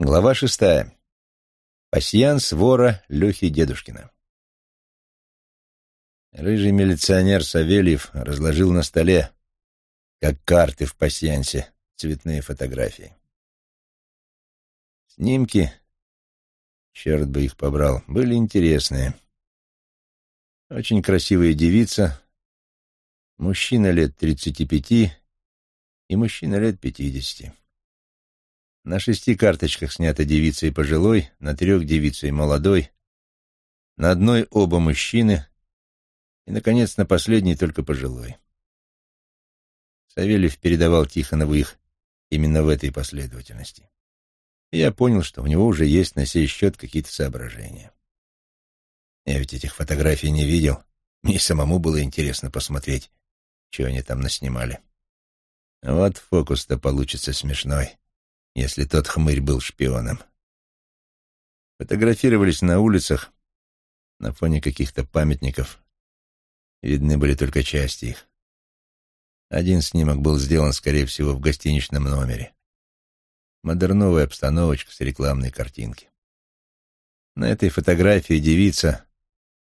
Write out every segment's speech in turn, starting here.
Глава шестая. Пасьянс вора Лехи Дедушкина. Рыжий милиционер Савельев разложил на столе, как карты в пасьянсе, цветные фотографии. Снимки, черт бы их побрал, были интересные. Очень красивая девица, мужчина лет тридцати пяти и мужчина лет пятидесяти. На шести карточках снята девица и пожилой, на трех девица и молодой, на одной оба мужчины и, наконец, на последней только пожилой. Савельев передавал Тихонову их именно в этой последовательности. И я понял, что у него уже есть на сей счет какие-то соображения. Я ведь этих фотографий не видел. Мне самому было интересно посмотреть, что они там наснимали. Вот фокус-то получится смешной если тот хмырь был шпионом. Фотографировались на улицах, на фоне каких-то памятников. Видны были только части их. Один снимок был сделан, скорее всего, в гостиничном номере. Модерновая обстановочка с рекламной картинки. На этой фотографии девица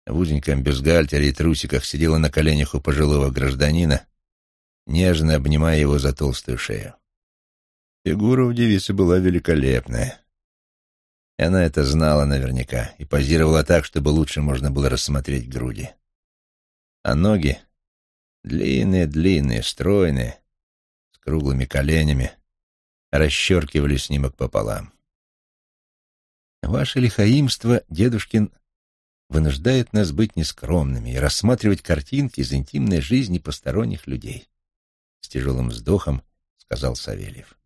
в узеньком бюстгальтере и трусиках сидела на коленях у пожилого гражданина, нежно обнимая его за толстую шею. Фигура у девицы была великолепная. И она это знала наверняка и позировала так, чтобы лучше можно было рассмотреть груди. А ноги длинные-длинные, стройные, с круглыми коленями, расчеркивали снимок пополам. Ваше лихаимство, дедушкин, вынуждает нас быть нескромными и рассматривать картинки из интимной жизни посторонних людей. С тяжелым вздохом сказал Савельев.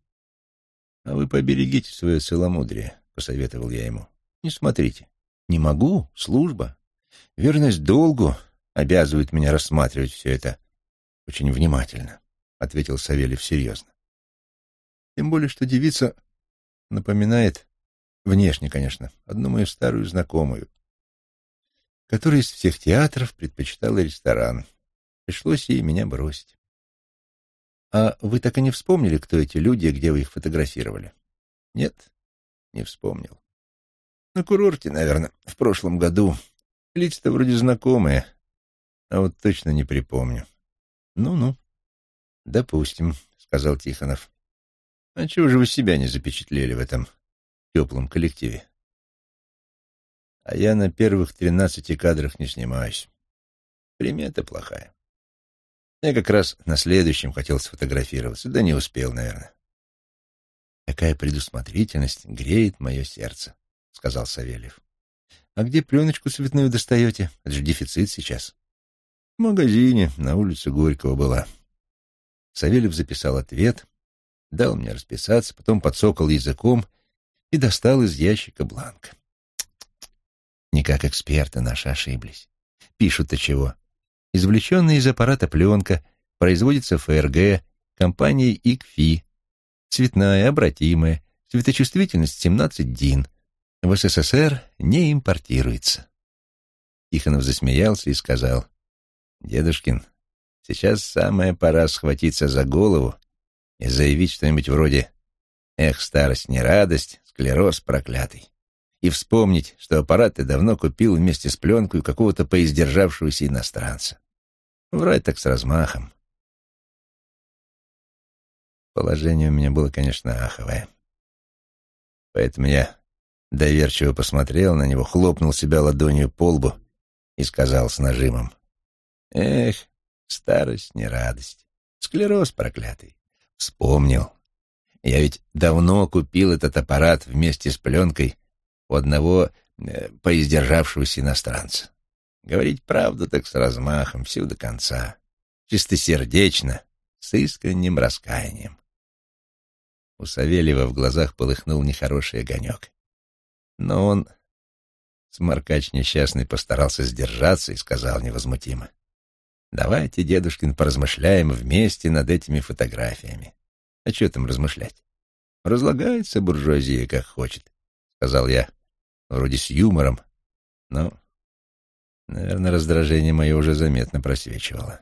«А вы поберегите свое целомудрие», — посоветовал я ему. «Не смотрите». «Не могу. Служба. Верность долгу обязывает меня рассматривать все это очень внимательно», — ответил Савельев серьезно. «Тем более, что девица напоминает, внешне, конечно, одну мою старую знакомую, которая из всех театров предпочитала ресторан. Пришлось ей меня бросить. А вы так и не вспомнили, кто эти люди где вы их фотографировали? Нет, не вспомнил. На курорте, наверное, в прошлом году. Лица-то вроде знакомые, а вот точно не припомню. Ну-ну, допустим, сказал Тихонов. А чего же вы себя не запечатлели в этом теплом коллективе? А я на первых тринадцати кадрах не снимаюсь. Примета плохая. Я как раз на следующем хотел сфотографироваться, да не успел, наверное. «Какая предусмотрительность греет мое сердце», — сказал Савельев. «А где пленочку цветную достаете? Это же дефицит сейчас». «В магазине, на улице Горького была». Савельев записал ответ, дал мне расписаться, потом подсокал языком и достал из ящика бланк. Не как эксперты наши ошиблись. Пишут-то чего? Извлеченная из аппарата пленка производится ФРГ компанией ИКФИ. Цветная, обратимая, светочувствительность 17 ДИН. В СССР не импортируется. Тихонов засмеялся и сказал, «Дедушкин, сейчас самая пора схватиться за голову и заявить что-нибудь вроде «Эх, старость не радость, склероз проклятый» и вспомнить, что аппарат ты давно купил вместе с пленкой какого-то поиздержавшегося иностранца. Врать так с размахом. Положение у меня было, конечно, аховое. Поэтому я доверчиво посмотрел на него, хлопнул себя ладонью по лбу и сказал с нажимом. «Эх, старость не радость. Склероз проклятый. Вспомнил. Я ведь давно купил этот аппарат вместе с пленкой у одного э, поиздержавшегося иностранца. Говорить правду так с размахом, всю до конца, чистосердечно, с искренним раскаянием. У Савельева в глазах полыхнул нехороший огонек. Но он, сморкач несчастный, постарался сдержаться и сказал невозмутимо. «Давайте, дедушкин, поразмышляем вместе над этими фотографиями. А что там размышлять? Разлагается буржуазия, как хочет», — сказал я, вроде с юмором, но Наверное, раздражение мое уже заметно просвечивало.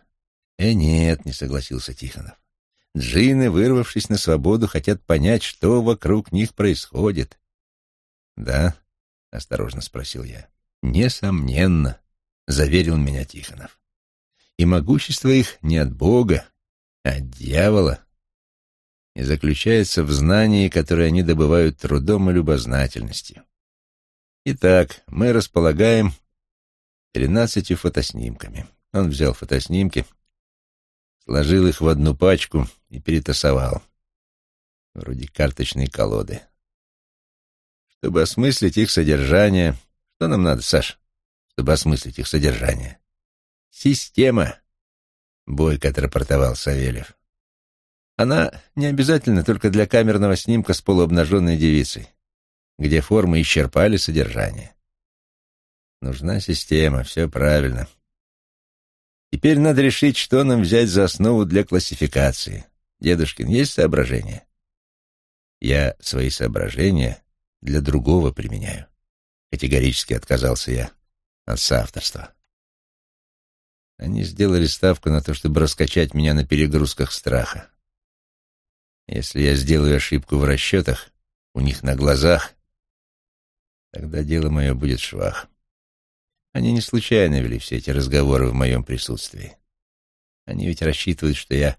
«Э, нет», — не согласился Тихонов. «Джины, вырвавшись на свободу, хотят понять, что вокруг них происходит. «Да?» — осторожно спросил я. «Несомненно», — заверил меня Тихонов. «И могущество их не от Бога, а от дьявола, и заключается в знании, которое они добывают трудом и любознательностью. Итак, мы располагаем тринадцатью фотоснимками. Он взял фотоснимки, сложил их в одну пачку и перетасовал, вроде карточной колоды. Чтобы осмыслить их содержание... Что нам надо, Саш, чтобы осмыслить их содержание? Система, — бойко отрапортовал Савельев. Она не обязательно только для камерного снимка с полуобнаженной девицей, где формы исчерпали содержание. Нужна система, все правильно. Теперь надо решить, что нам взять за основу для классификации. Дедушкин, есть соображения? Я свои соображения для другого применяю. Категорически отказался я от соавторства. Они сделали ставку на то, чтобы раскачать меня на перегрузках страха. Если я сделаю ошибку в расчетах, у них на глазах, тогда дело мое будет швах. Они не случайно вели все эти разговоры в моем присутствии. Они ведь рассчитывают, что я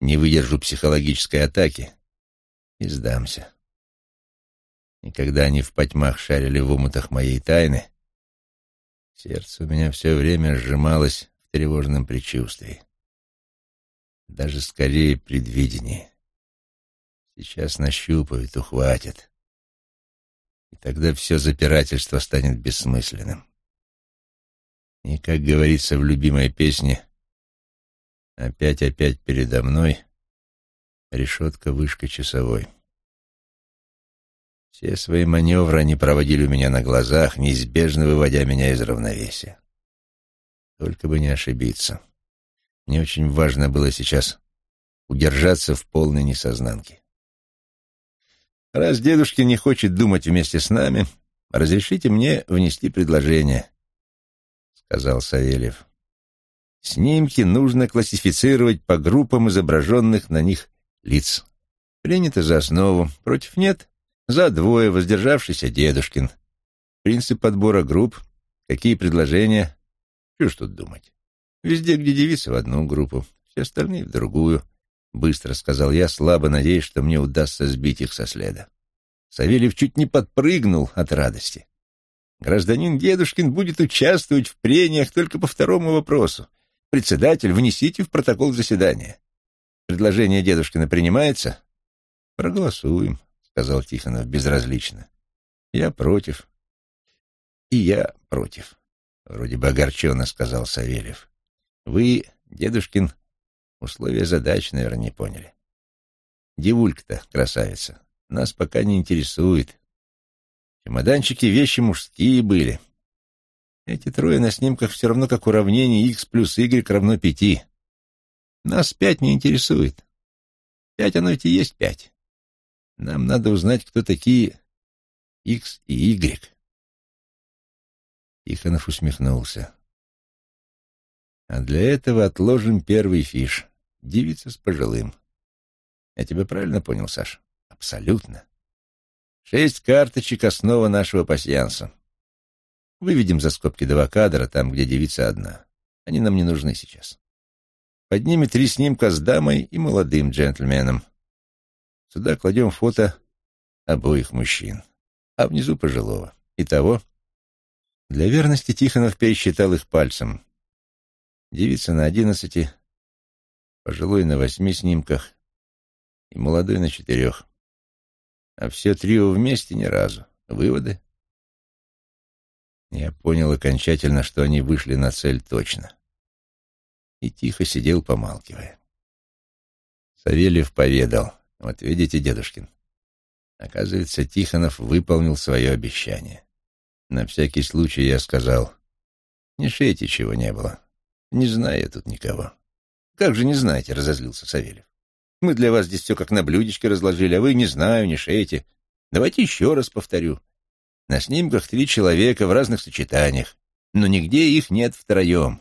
не выдержу психологической атаки и сдамся. И когда они в потьмах шарили в умутах моей тайны, сердце у меня все время сжималось в тревожном предчувствии. Даже скорее предвидении. Сейчас нащупают, ухватят. И тогда все запирательство станет бессмысленным. И, как говорится в любимой песне, «Опять-опять передо мной решетка-вышка часовой». Все свои маневры они проводили у меня на глазах, неизбежно выводя меня из равновесия. Только бы не ошибиться. Мне очень важно было сейчас удержаться в полной несознанке. Раз дедушка не хочет думать вместе с нами, разрешите мне внести предложение, — сказал Савельев. Снимки нужно классифицировать по группам изображенных на них лиц. Принято за основу. Против нет? За двое воздержавшийся дедушкин. Принцип подбора групп. Какие предложения? Что ж тут думать? Везде, где девица, в одну группу, все остальные в другую. — быстро сказал я, слабо надеясь, что мне удастся сбить их со следа. Савельев чуть не подпрыгнул от радости. Гражданин Дедушкин будет участвовать в прениях только по второму вопросу. Председатель, внесите в протокол заседания. Предложение Дедушкина принимается? Проголосуем, сказал Тихонов безразлично. Я против. И я против. Вроде бы огорченно сказал Савельев. Вы, Дедушкин, Условия задач, наверное, не поняли. Девулька-то, красавица, нас пока не интересует. Чемоданчики вещи мужские были. Эти трое на снимках все равно как уравнение x плюс y равно пяти. Нас пять не интересует. Пять оно ведь и есть пять. Нам надо узнать, кто такие x и y. Тихонов усмехнулся. А для этого отложим первый фиш. Девица с пожилым. Я тебя правильно понял, Саш? Абсолютно. Шесть карточек — основа нашего пасьянса. Выведем за скобки два кадра, там, где девица одна. Они нам не нужны сейчас. Поднимем три снимка с дамой и молодым джентльменом. Сюда кладем фото обоих мужчин, а внизу пожилого. Итого, для верности Тихонов пересчитал их пальцем. Девица на одиннадцати, пожилой на восьми снимках и молодой на четырех. А все трио вместе ни разу. Выводы? Я понял окончательно, что они вышли на цель точно. И тихо сидел, помалкивая. Савельев поведал. Вот видите, дедушкин, оказывается, Тихонов выполнил свое обещание. На всякий случай я сказал, не шейте, чего не было. Не знаю я тут никого. «Как же не знаете?» — разозлился Савельев. «Мы для вас здесь все как на блюдечке разложили, а вы не знаю, не шеете. Давайте еще раз повторю. На снимках три человека в разных сочетаниях, но нигде их нет втроем,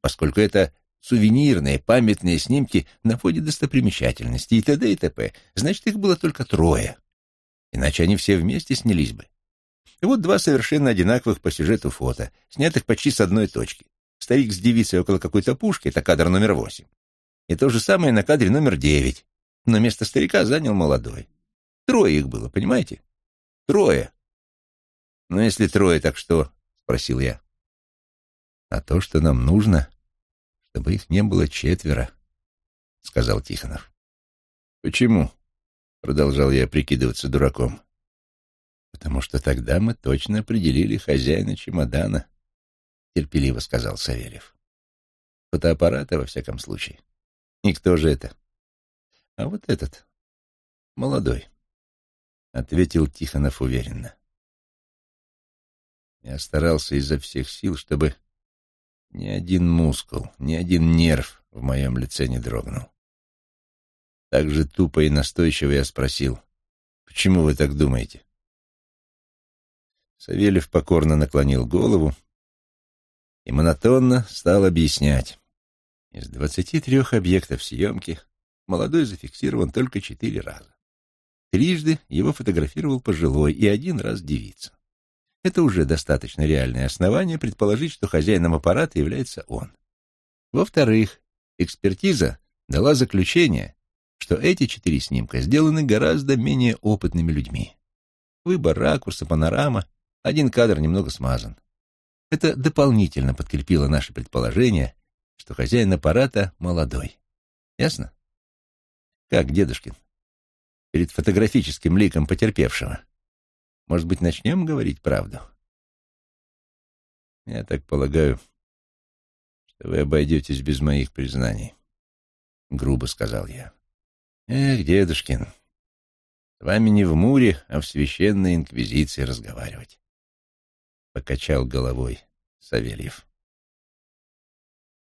поскольку это сувенирные, памятные снимки на фоне достопримечательностей и т.д. и т.п. Значит, их было только трое. Иначе они все вместе снялись бы. И вот два совершенно одинаковых по сюжету фото, снятых почти с одной точки. Старик с девицей около какой-то пушки, это кадр номер восемь. И то же самое на кадре номер девять, но место старика занял молодой. Трое их было, понимаете? Трое. Ну, если трое, так что? — спросил я. А то, что нам нужно, чтобы их не было четверо, — сказал Тихонов. Почему? — продолжал я прикидываться дураком. Потому что тогда мы точно определили хозяина чемодана, — терпеливо сказал Савельев. Фотоаппарата, во всяком случае. Никто же это. А вот этот, молодой, — ответил Тихонов уверенно. Я старался изо всех сил, чтобы ни один мускул, ни один нерв в моем лице не дрогнул. Так же тупо и настойчиво я спросил, «Почему вы так думаете?» Савельев покорно наклонил голову и монотонно стал объяснять. Из двадцати трех объектов съемки молодой зафиксирован только четыре раза. Трижды его фотографировал пожилой и один раз девица. Это уже достаточно реальное основание предположить, что хозяином аппарата является он. Во-вторых, экспертиза дала заключение, что эти четыре снимка сделаны гораздо менее опытными людьми. Выбор ракурса, панорама, один кадр немного смазан. Это дополнительно подкрепило наше предположение, что хозяин аппарата молодой. Ясно? Как, дедушкин? Перед фотографическим ликом потерпевшего. Может быть, начнем говорить правду? Я так полагаю, что вы обойдетесь без моих признаний. Грубо сказал я. Эх, дедушкин, с вами не в Муре, а в священной инквизиции разговаривать. Покачал головой Савельев.